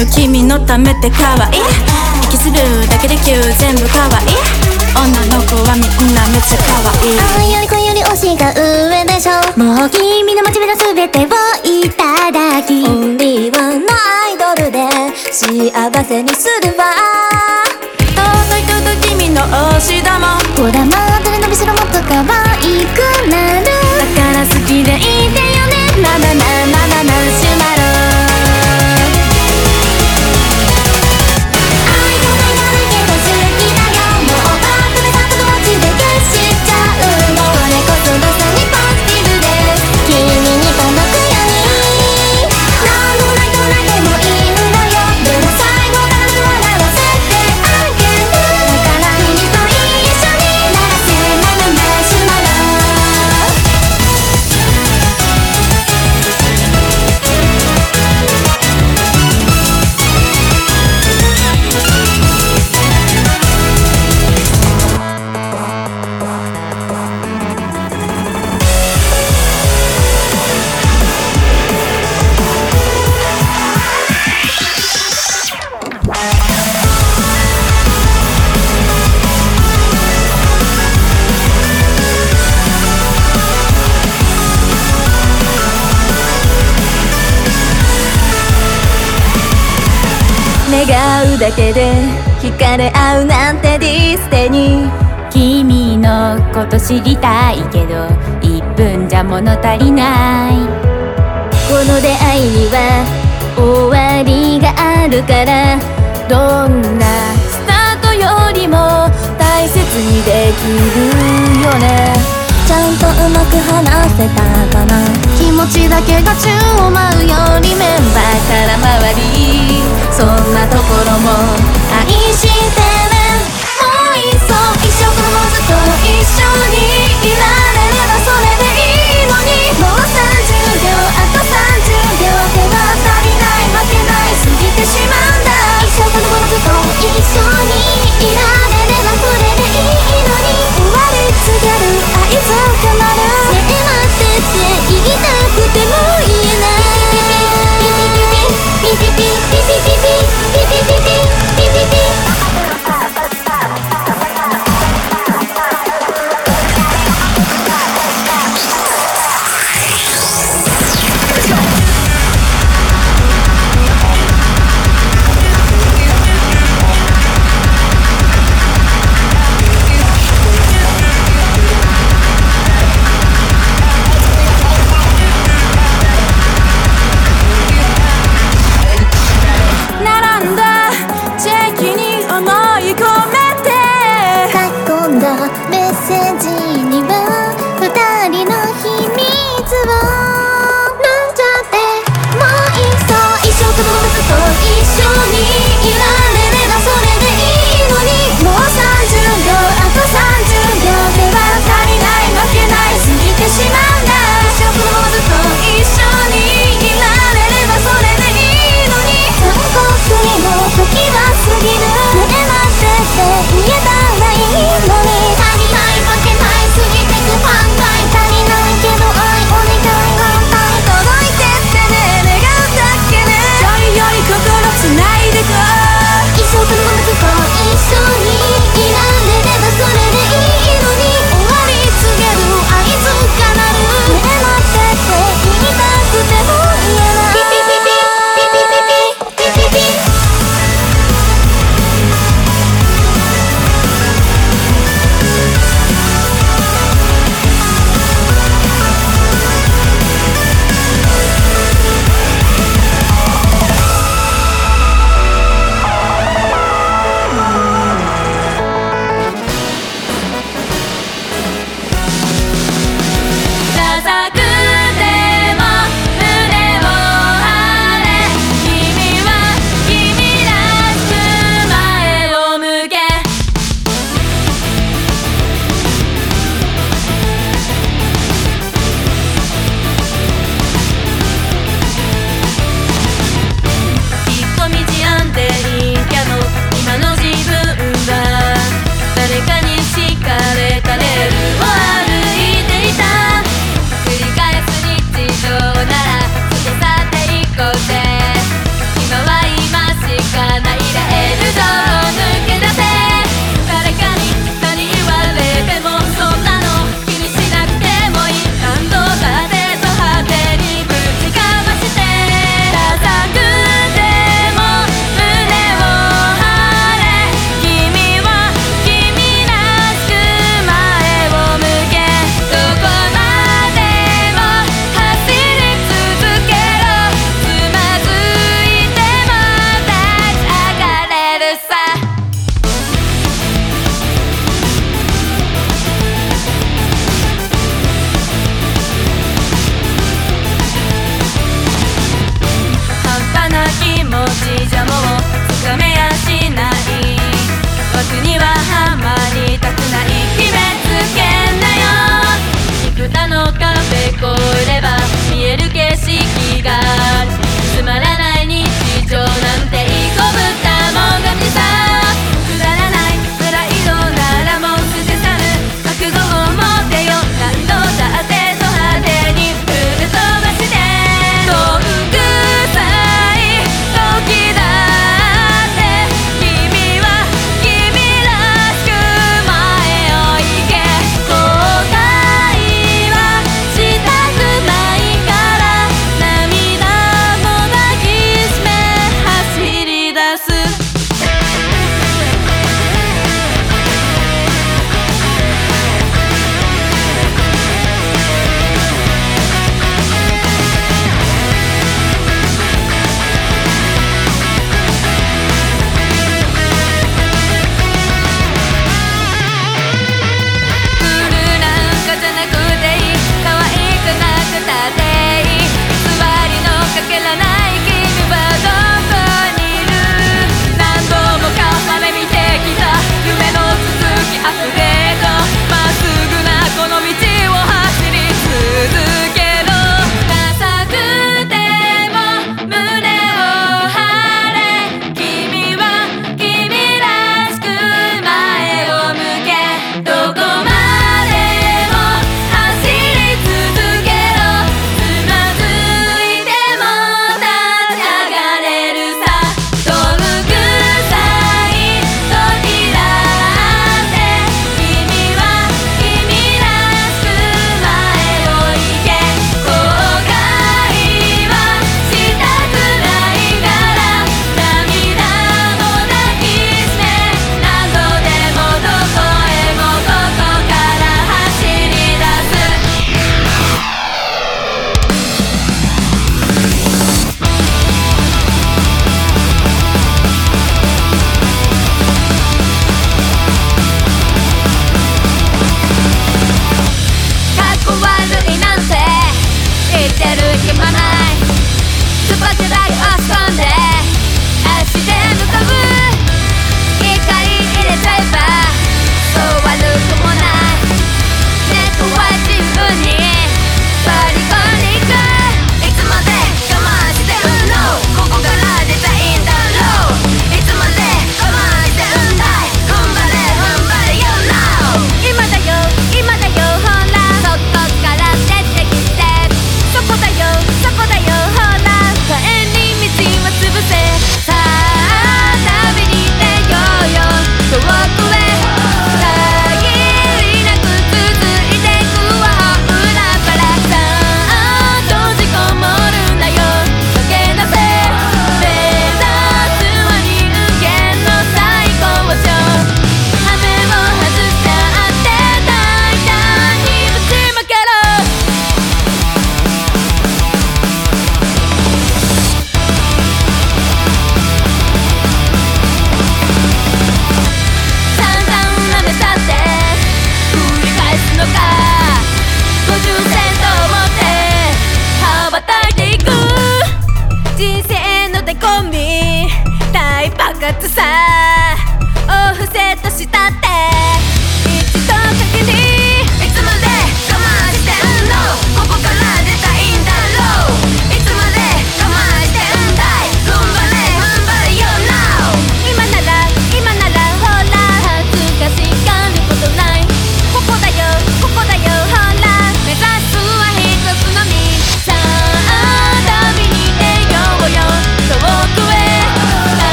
む君のためって可愛い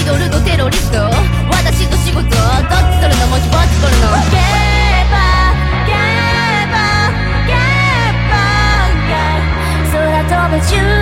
イドルとテロリスト。私と仕事どっち取るのもちぼっち取るの。ゲーバーゲーバーゲーバー。が空飛ぶ中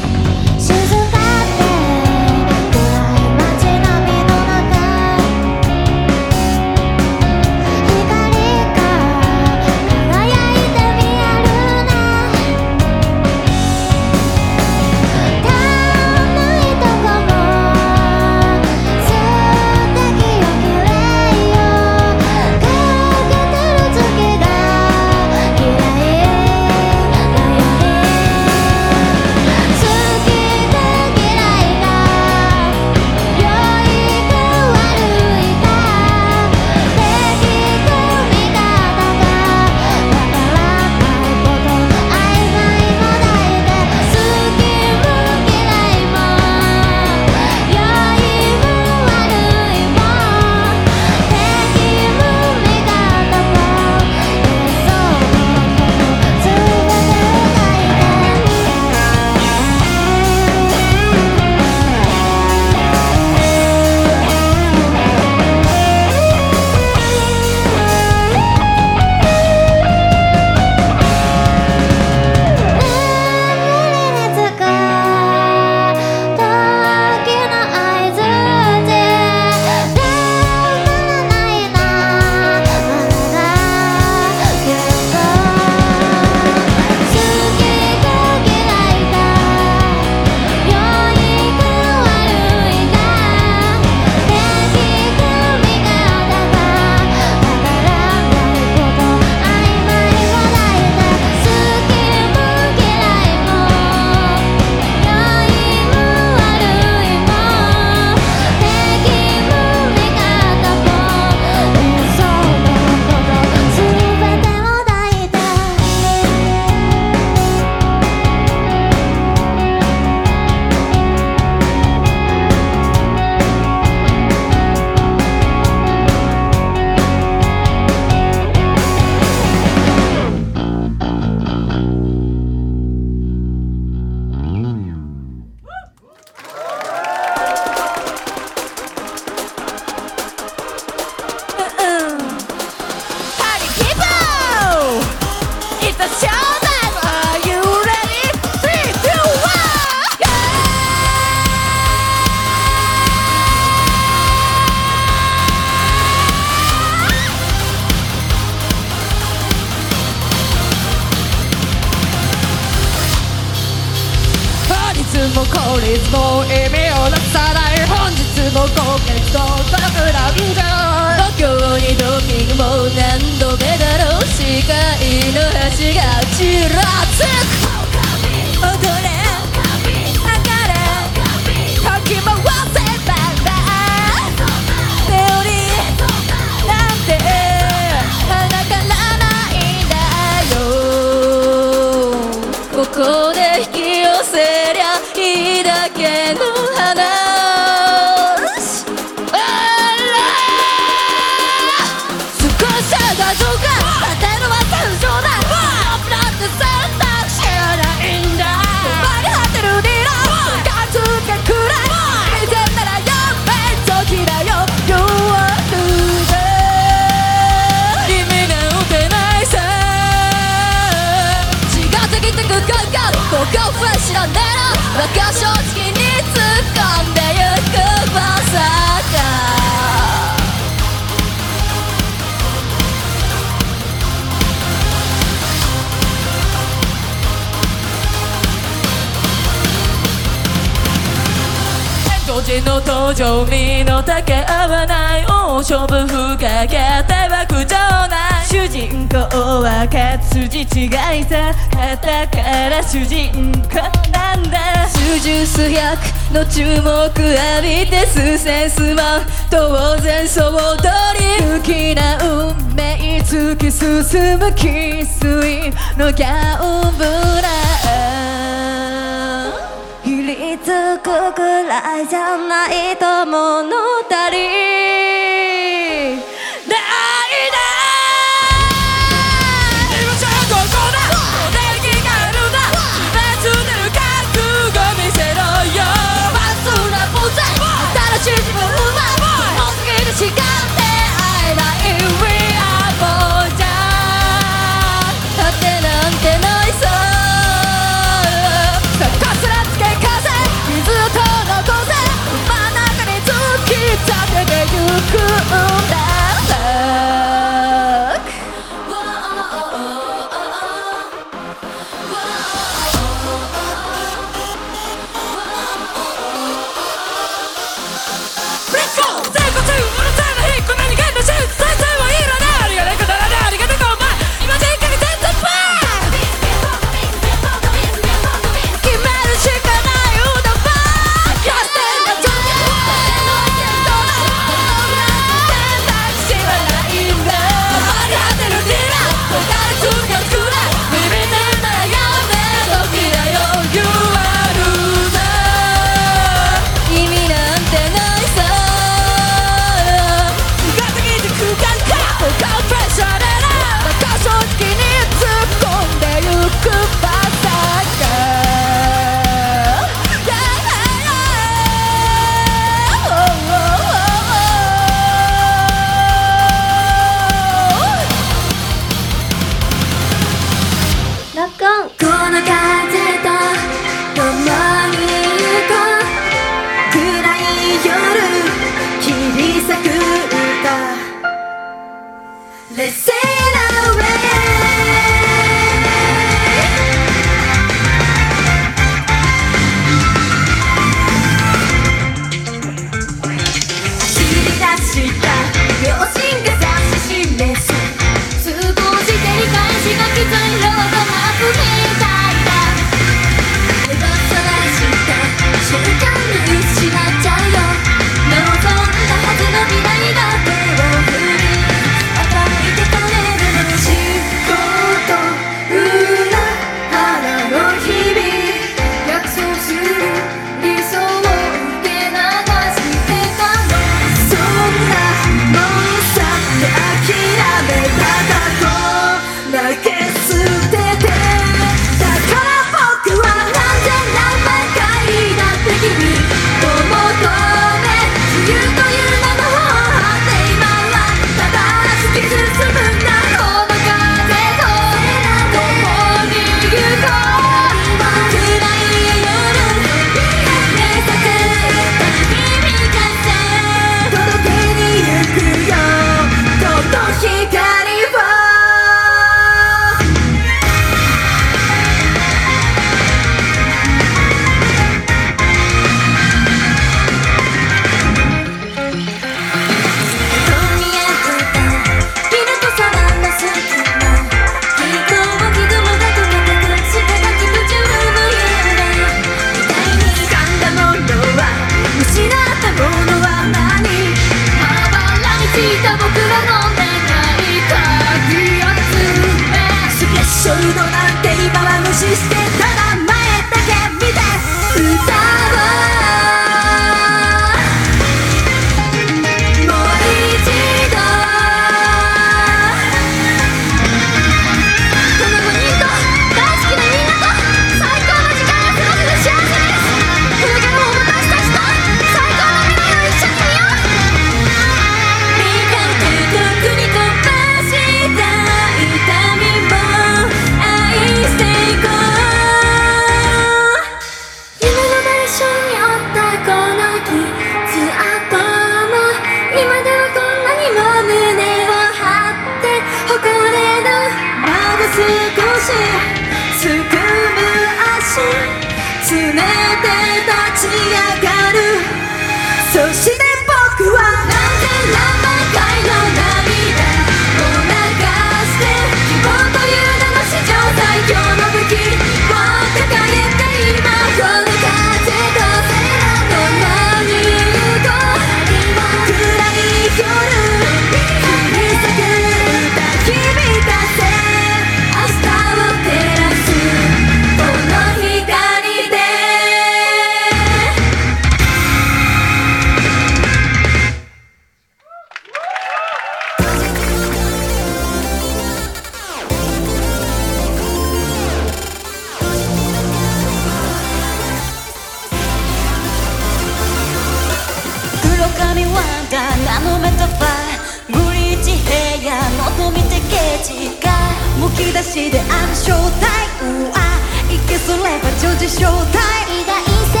出しであの正体うわいけすれば女子正体意外性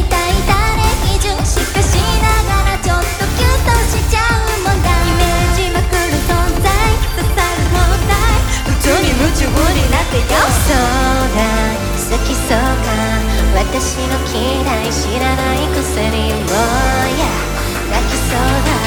いたい誰基準しかしながらちょっとキュッとしちゃうもんだイメージまくる存在刺さる問題普通に夢中になってよそうだ好きそうか私の嫌い知らない薬をや泣きそうだ。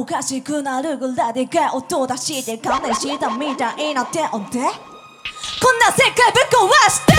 おかしくなるぐらいでかい音出して金したみたいな手をでこんな世界ぶっ壊して、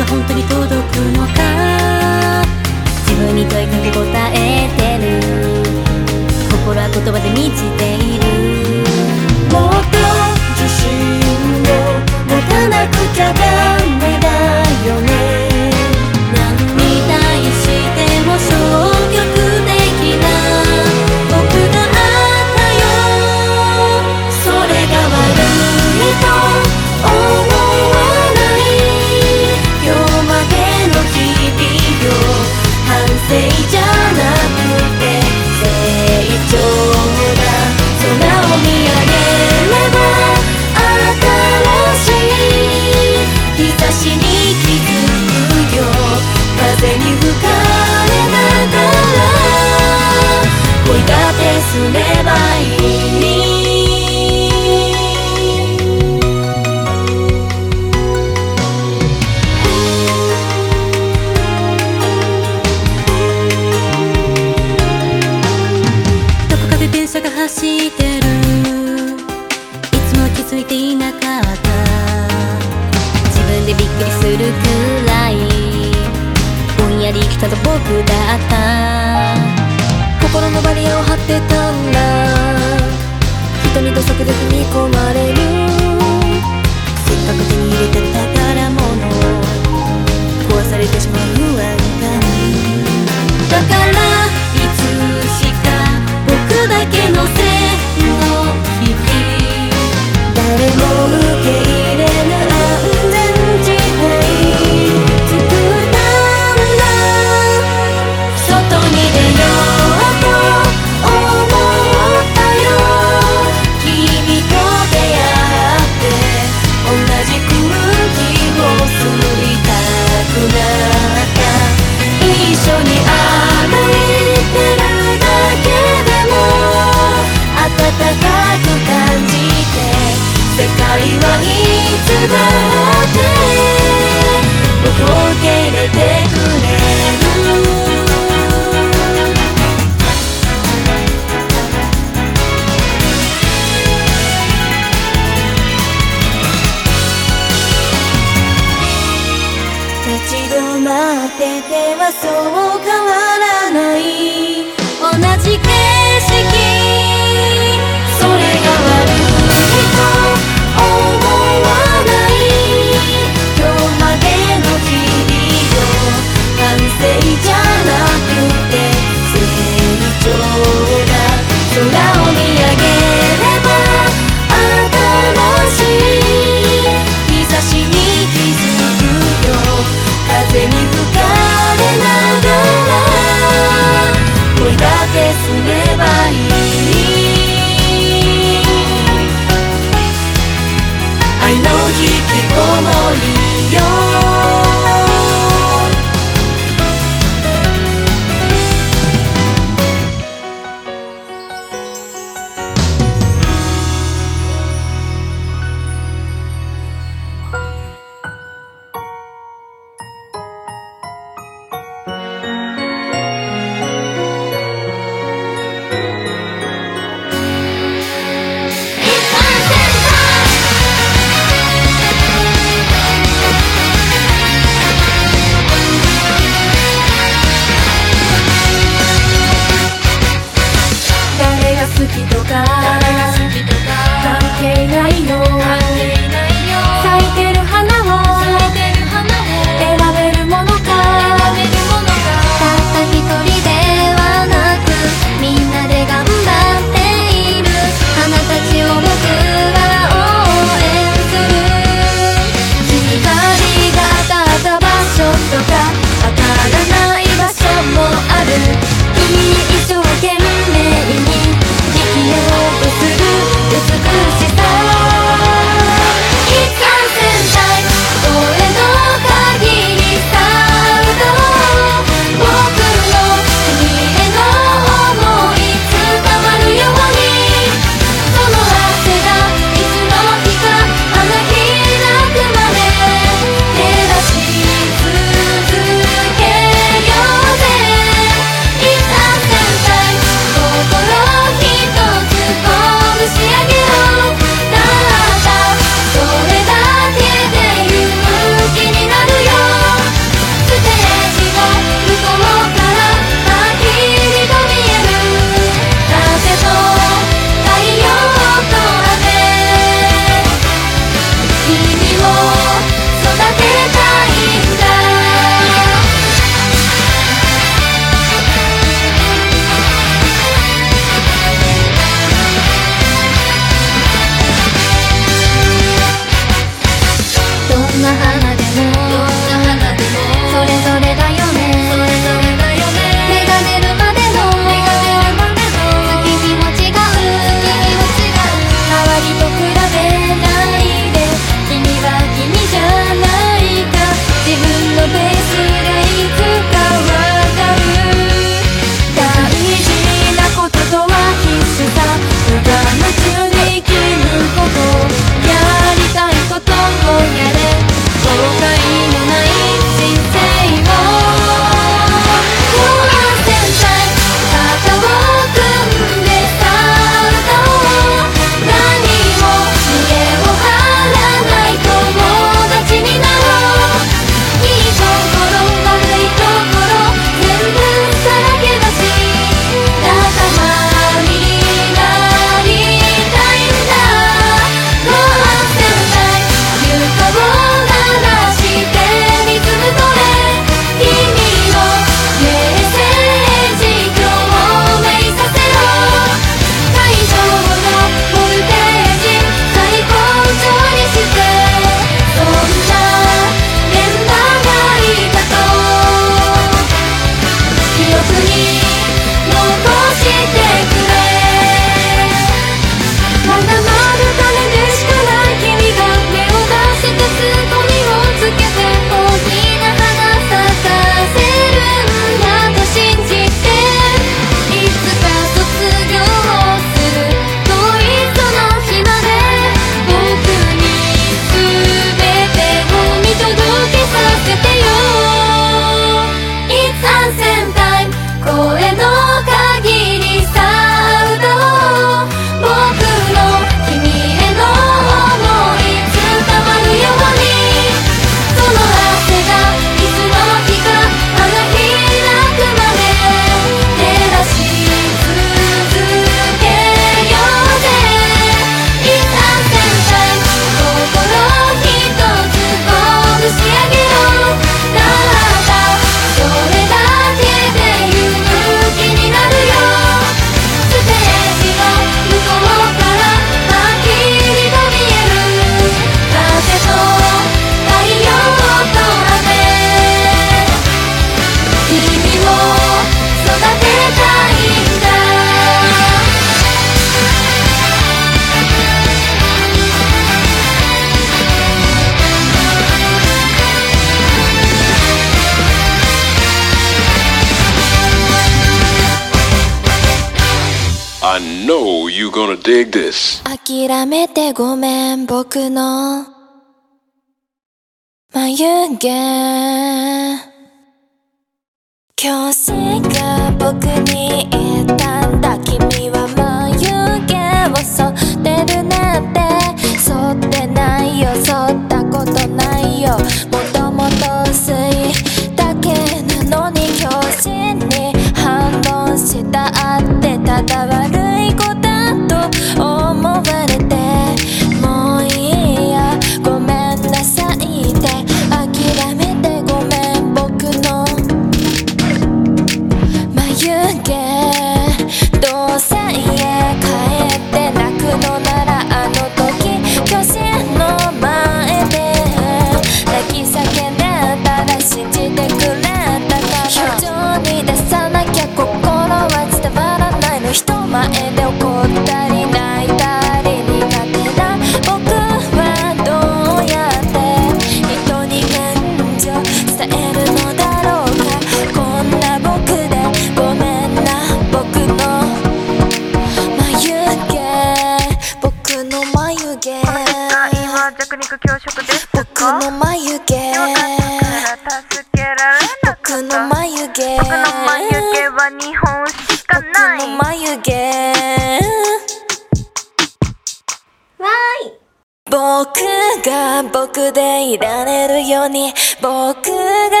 僕でいられるように僕が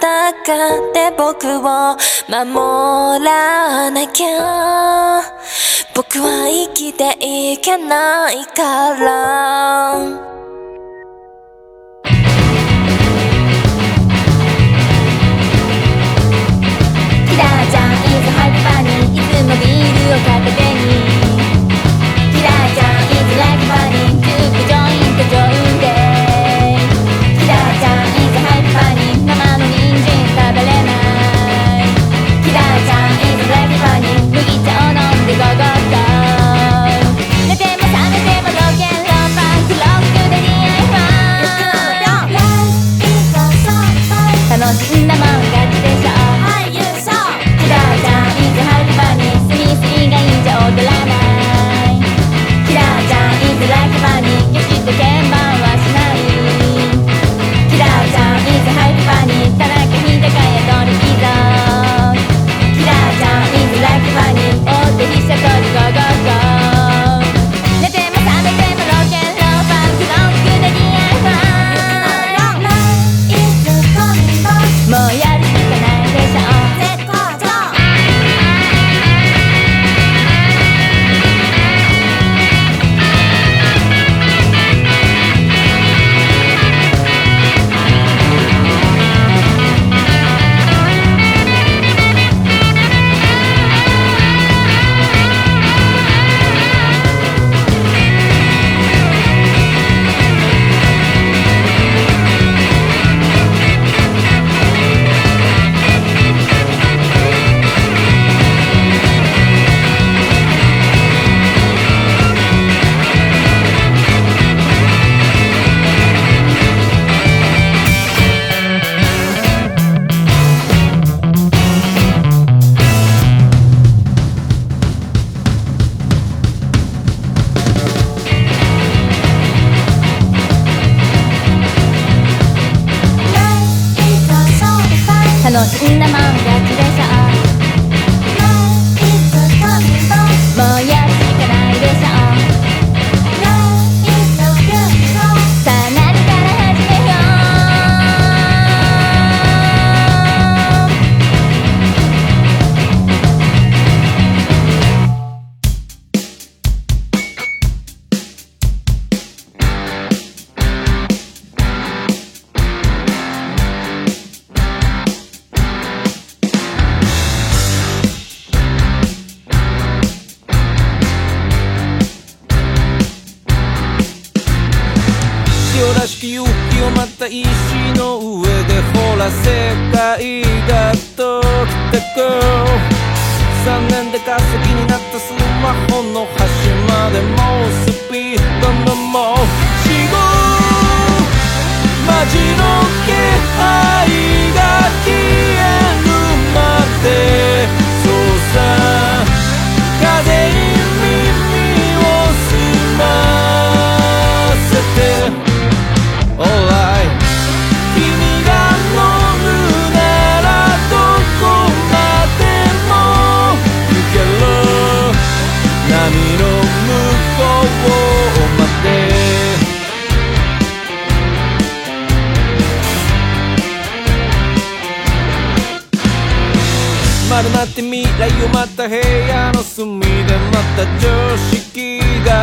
戦って僕を守らなきゃ。僕は生きていけないから。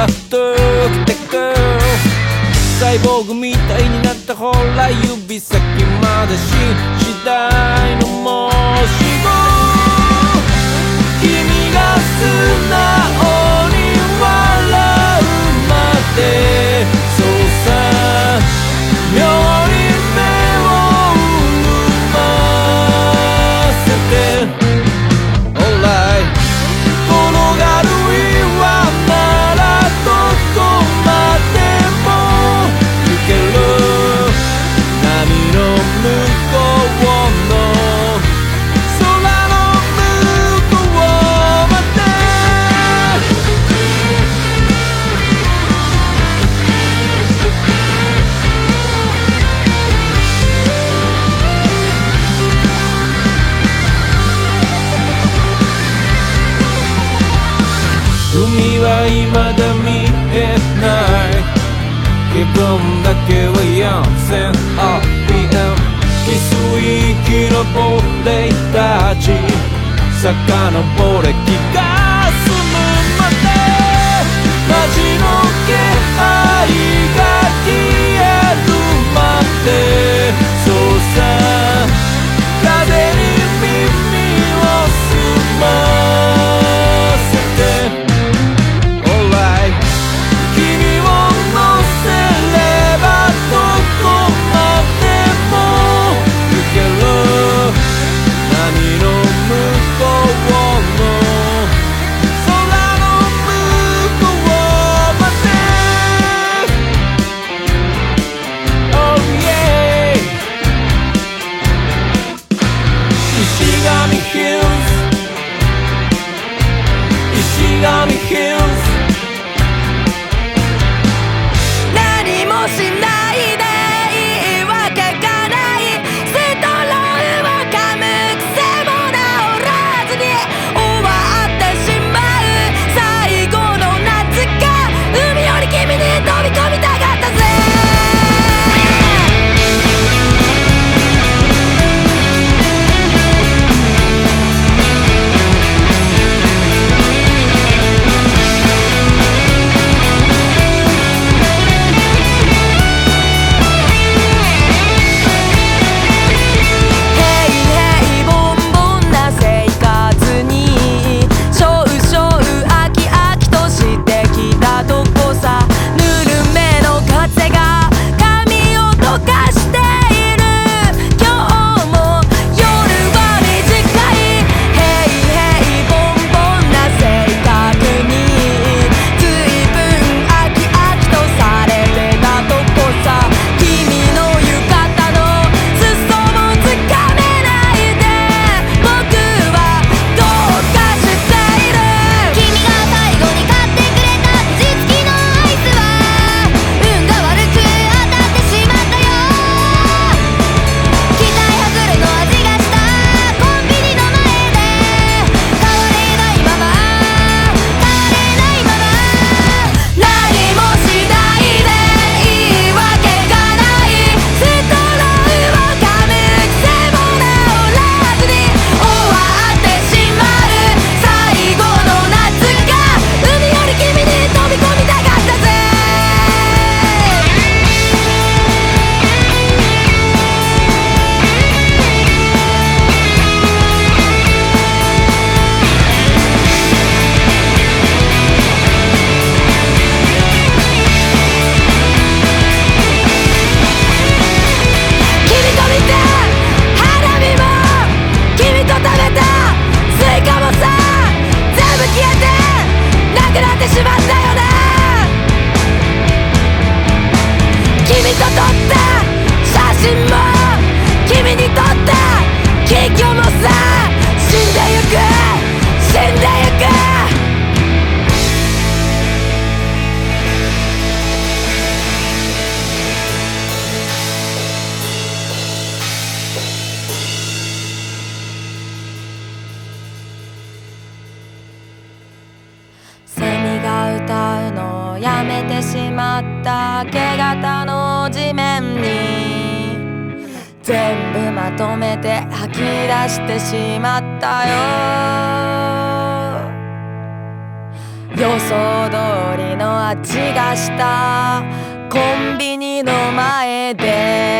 なトゥクテクサイボーグみたいになったほら指先まで信次第のもしも君が素直に笑うまで Jan sen APM キス域の亡霊たち。遡れ機械ったよ。予想通りの味がした。コンビニの前で。